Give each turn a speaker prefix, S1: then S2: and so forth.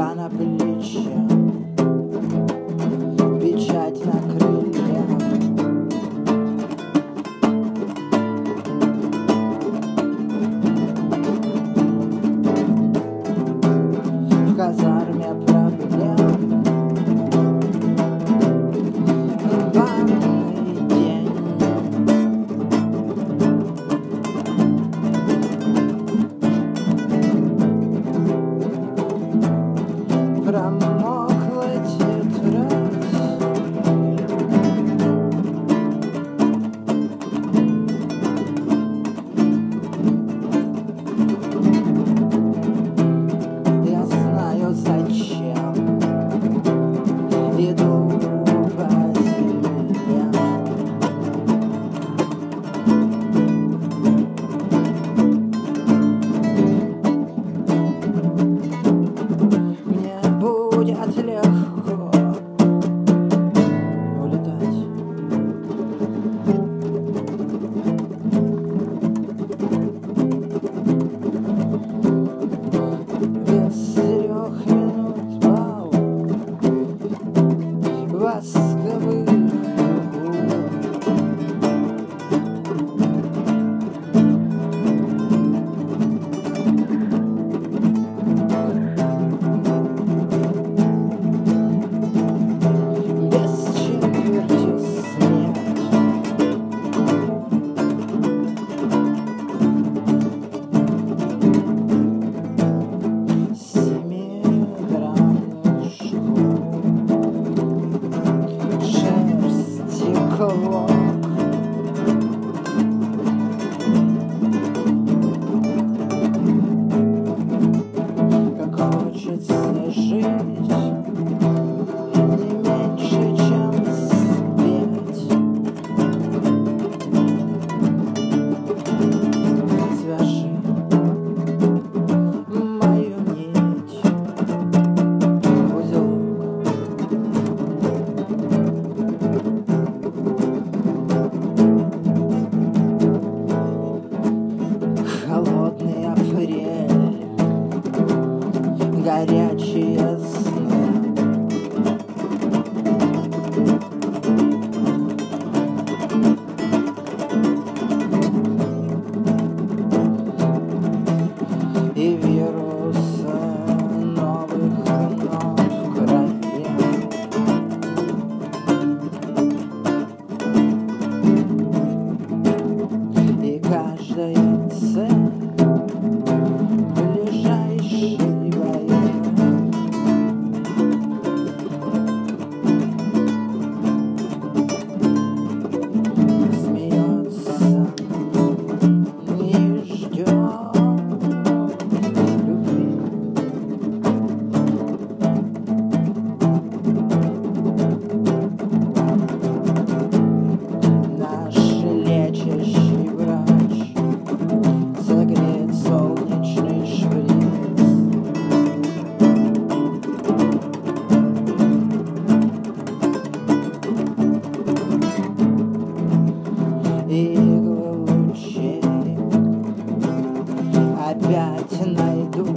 S1: i'm not the and I do.